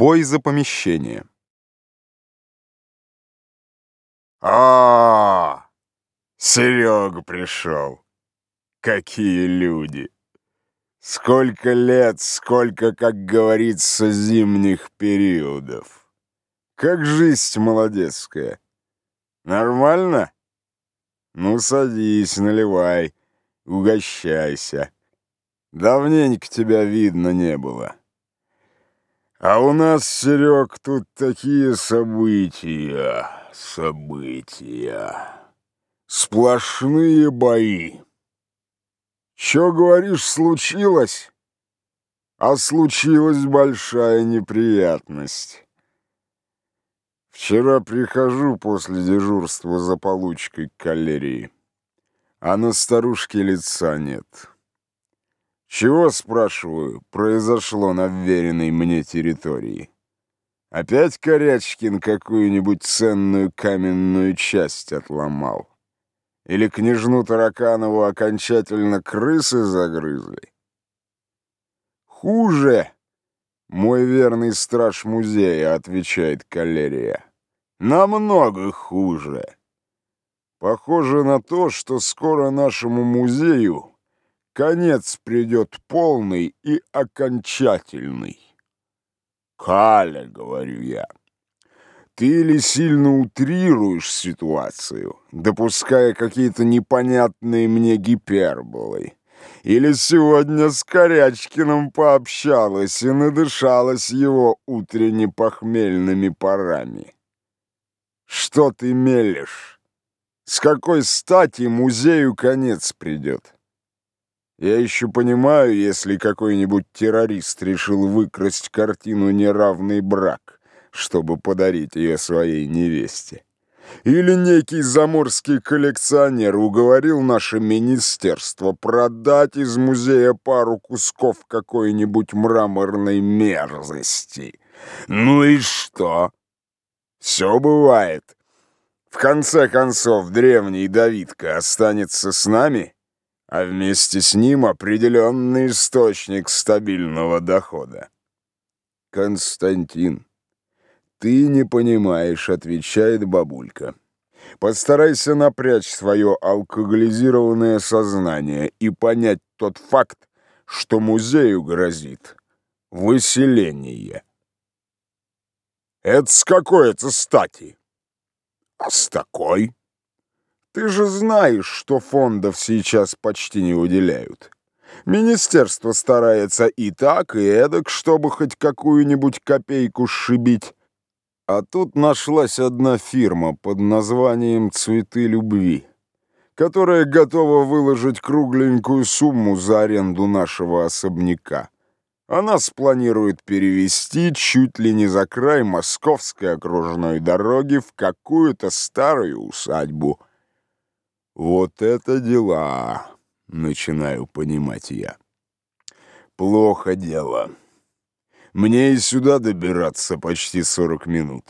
Бой за помещение. А, Серега пришел. Какие люди! Сколько лет, сколько, как говорится, зимних периодов. Как жизнь молодецкая. Нормально? Ну, садись, наливай, угощайся. Давненько тебя видно не было. А у нас, Серег, тут такие события, события. Сплошные бои. Чё, говоришь, случилось? А случилась большая неприятность. Вчера прихожу после дежурства за получкой к калерии, а на старушке лица нет. Чего, спрашиваю, произошло на вверенной мне территории? Опять Корячкин какую-нибудь ценную каменную часть отломал? Или княжну Тараканову окончательно крысы загрызли? Хуже, мой верный страж музея, отвечает Калерия. Намного хуже. Похоже на то, что скоро нашему музею конец придет полный и окончательный. Каля, говорю я, ты или сильно утрируешь ситуацию, допуская какие-то непонятные мне гиперболы, или сегодня с Корячкиным пообщалась и надышалась его утренне-похмельными парами. Что ты мелешь? С какой стати музею конец придет? Я еще понимаю, если какой-нибудь террорист решил выкрасть картину «Неравный брак», чтобы подарить ее своей невесте. Или некий заморский коллекционер уговорил наше министерство продать из музея пару кусков какой-нибудь мраморной мерзости. Ну и что? Все бывает. В конце концов, древний Давидка останется с нами — а вместе с ним определенный источник стабильного дохода. Константин, ты не понимаешь, отвечает бабулька. Постарайся напрячь свое алкоголизированное сознание и понять тот факт, что музею грозит выселение. Это с какой это стати? А с такой? Ты же знаешь, что фондов сейчас почти не уделяют. Министерство старается и так, и эдак, чтобы хоть какую-нибудь копейку сшибить. А тут нашлась одна фирма под названием «Цветы любви», которая готова выложить кругленькую сумму за аренду нашего особняка. Она спланирует перевести чуть ли не за край московской окружной дороги в какую-то старую усадьбу — вот это дела, начинаю понимать я. Плохо дело. Мне и сюда добираться почти 40 минут.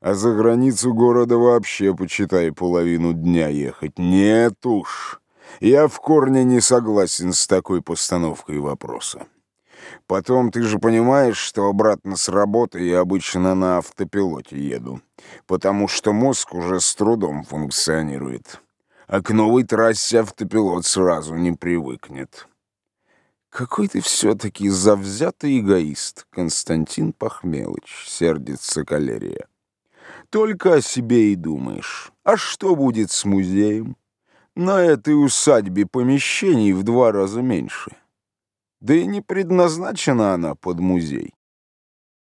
А за границу города вообще, почитай, половину дня ехать. Нет уж. Я в корне не согласен с такой постановкой вопроса. Потом ты же понимаешь, что обратно с работы я обычно на автопилоте еду, потому что мозг уже с трудом функционирует а к новой трассе автопилот сразу не привыкнет. «Какой ты все-таки завзятый эгоист, Константин Пахмелыч», — сердится калерия. «Только о себе и думаешь. А что будет с музеем? На этой усадьбе помещений в два раза меньше. Да и не предназначена она под музей.